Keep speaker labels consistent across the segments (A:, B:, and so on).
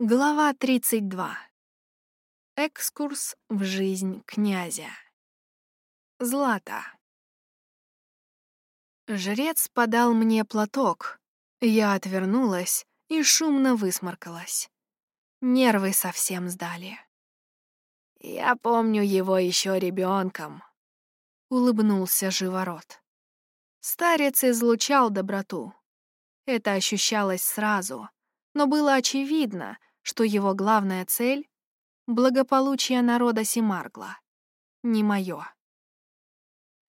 A: Глава 32. Экскурс в жизнь князя. Злата. Жрец подал мне платок. Я отвернулась и шумно высморкалась. Нервы совсем сдали.
B: «Я помню его еще ребенком», —
A: улыбнулся Живород. Старец излучал доброту. Это ощущалось сразу, но было очевидно, что его главная цель — благополучие народа Семаргла, не моё.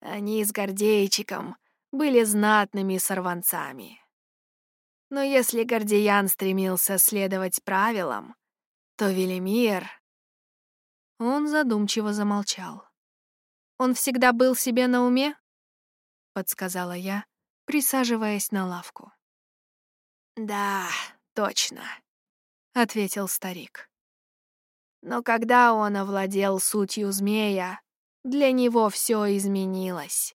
B: Они с Гордейчиком были знатными сорванцами. Но если Гордеян стремился следовать правилам, то Велимир...
A: Он задумчиво замолчал. «Он всегда был себе на уме?» — подсказала я, присаживаясь на лавку.
B: «Да, точно», — ответил старик. Но когда он овладел сутью змея, для него все изменилось.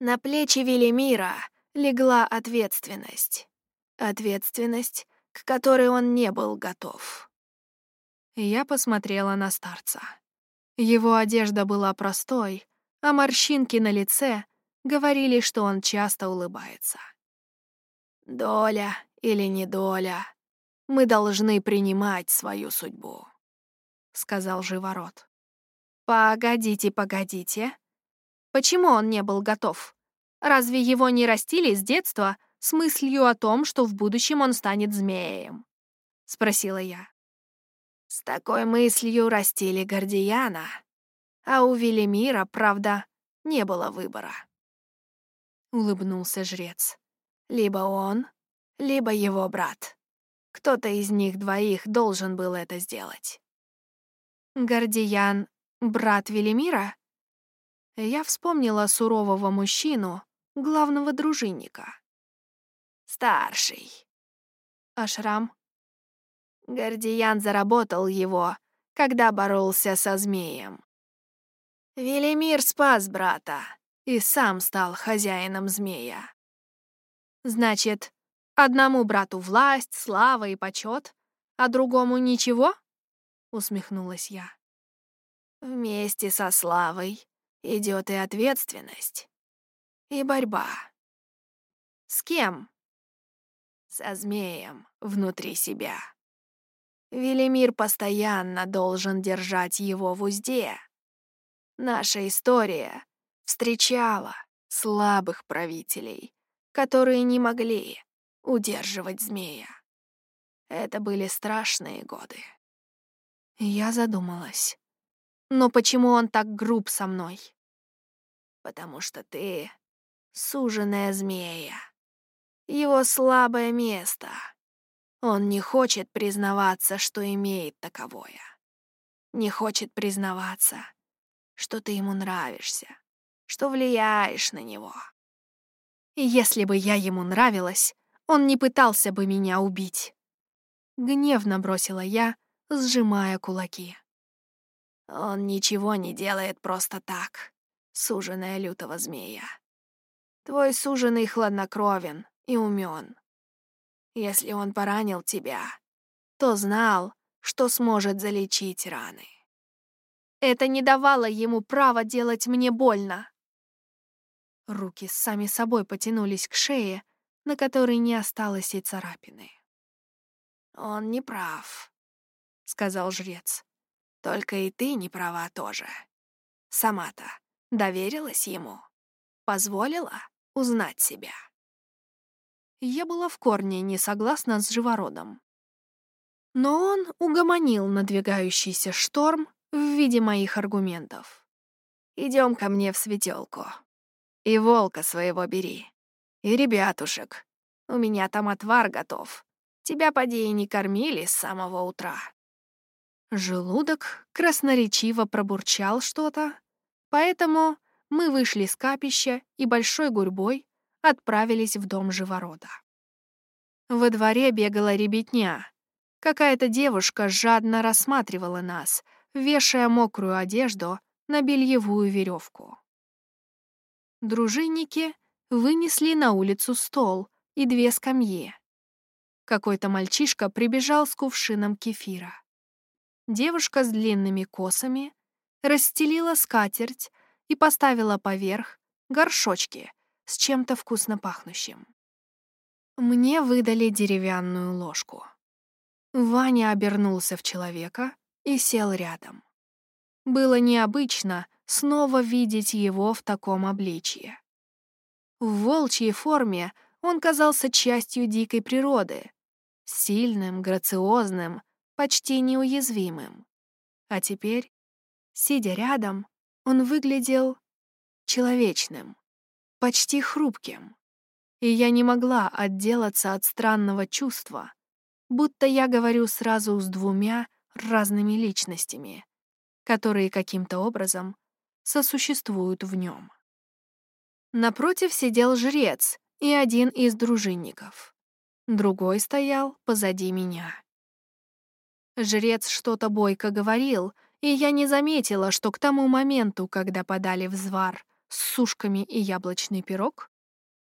B: На плечи Велимира легла ответственность. Ответственность, к которой он не был готов.
A: Я посмотрела на старца. Его одежда была простой, а морщинки на лице говорили, что он часто улыбается.
B: «Доля или недоля, мы должны принимать свою судьбу», — сказал Живород.
A: «Погодите, погодите. Почему он не был готов? Разве его не растили с детства с мыслью о том, что в будущем он станет змеем?» — спросила я.
B: С такой мыслью растили Гордияна, а у Велимира, правда, не было выбора.
A: Улыбнулся жрец.
B: Либо он, либо его брат. Кто-то из них двоих должен был это сделать.
A: Гордиян — брат Велимира? Я вспомнила сурового мужчину, главного дружинника.
B: Старший.
A: А шрам?
B: Гордиян заработал его, когда боролся со змеем. Велимир спас брата и сам стал хозяином змея.
A: Значит, одному брату власть, слава и почет, а другому ничего? Усмехнулась я.
B: Вместе со славой идет и ответственность, и борьба.
A: С кем?
B: Со змеем внутри себя. Велимир постоянно должен держать его в узде. Наша история встречала слабых правителей, которые не могли удерживать змея. Это были страшные годы.
A: Я задумалась. Но почему он так груб со мной?
B: Потому что ты суженая змея. Его слабое место — он не хочет признаваться, что имеет таковое. Не хочет признаваться, что ты ему нравишься, что влияешь на него.
A: И если бы я ему нравилась, он не пытался бы меня убить. Гневно бросила я, сжимая кулаки.
B: Он ничего не делает просто так, суженая лютого змея. Твой суженый хладнокровен и умен. Если он поранил тебя, то знал, что сможет залечить раны.
A: Это не давало ему права делать мне больно. Руки сами собой потянулись к шее, на которой не осталось и царапины.
B: «Он не прав», — сказал жрец. «Только и ты не права тоже. Сама-то доверилась ему, позволила узнать себя»
A: я была в корне не согласна с живородом. Но он угомонил надвигающийся шторм в виде моих аргументов.
B: Идем ко мне в светелку. И волка своего бери. И ребятушек. У меня там отвар готов. Тебя, поди, и не кормили с самого утра».
A: Желудок красноречиво пробурчал что-то, поэтому мы вышли с капища и большой гурьбой отправились в дом живорода. Во дворе бегала ребятня. Какая-то девушка жадно рассматривала нас, вешая мокрую одежду на бельевую веревку. Дружинники вынесли на улицу стол и две скамьи. Какой-то мальчишка прибежал с кувшином кефира. Девушка с длинными косами расстелила скатерть и поставила поверх горшочки с чем-то вкусно пахнущим. Мне выдали деревянную ложку. Ваня обернулся в человека и сел рядом. Было необычно снова видеть его в таком обличье. В волчьей форме он казался частью дикой природы, сильным, грациозным, почти неуязвимым. А теперь, сидя рядом, он выглядел человечным, почти хрупким. И я не могла отделаться от странного чувства, будто я говорю сразу с двумя разными личностями, которые каким-то образом сосуществуют в нем. Напротив сидел жрец и один из дружинников. Другой стоял позади меня. Жрец что-то бойко говорил, и я не заметила, что к тому моменту, когда подали взвар с сушками и яблочный пирог,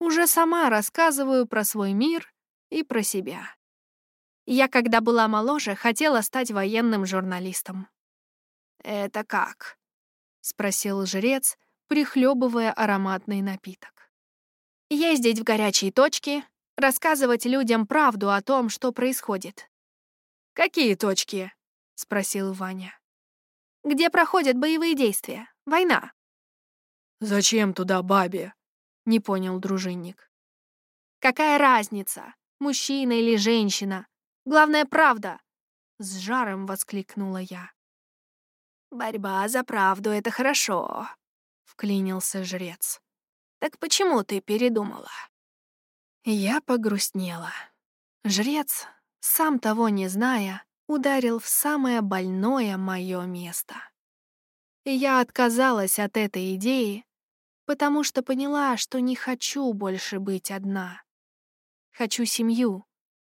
A: уже сама рассказываю про свой мир и про себя. Я, когда была моложе, хотела стать военным журналистом.
B: «Это как?» — спросил жрец,
A: прихлебывая ароматный напиток. «Ездить в горячие точки, рассказывать людям правду о том, что происходит».
B: «Какие точки?» — спросил Ваня.
A: «Где проходят боевые действия? Война».
B: «Зачем туда бабе?»
A: — не понял дружинник. «Какая разница, мужчина или женщина? Главное, правда!» — с жаром воскликнула я.
B: «Борьба за правду — это хорошо», — вклинился жрец. «Так почему ты передумала?»
A: Я погрустнела. Жрец, сам того не зная, ударил в самое больное мое место. Я отказалась от этой идеи, потому что поняла, что не хочу больше быть одна. Хочу семью.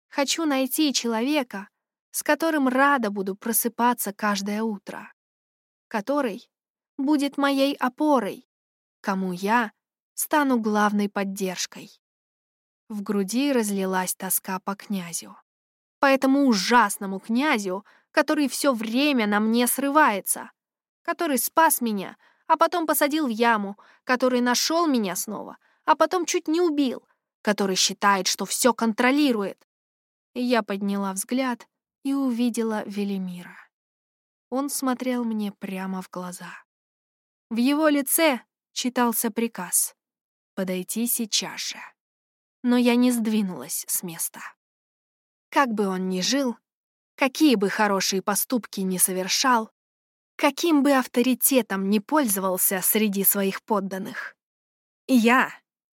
A: Хочу найти человека, с которым рада буду просыпаться каждое утро который будет моей опорой, кому я стану главной поддержкой. В груди разлилась тоска по князю. По этому ужасному князю, который все время на мне срывается, который спас меня, а потом посадил в яму, который нашел меня снова, а потом чуть не убил, который считает, что все контролирует. Я подняла взгляд и увидела Велимира. Он смотрел мне прямо в глаза. В его лице читался приказ — подойти сейчас же. Но я не сдвинулась с места. Как бы он ни жил, какие бы хорошие поступки ни совершал, каким бы авторитетом ни пользовался среди своих подданных. Я,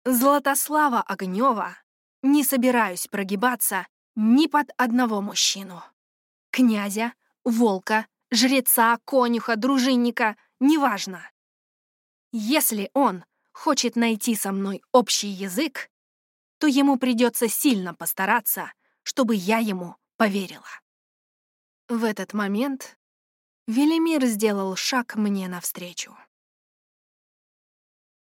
A: Златослава Огнева, не собираюсь прогибаться ни под одного мужчину. Князя, волка жреца, конюха, дружинника, неважно. Если он хочет найти со мной общий язык, то ему придется сильно постараться, чтобы я ему поверила. В этот момент Велимир сделал шаг мне навстречу.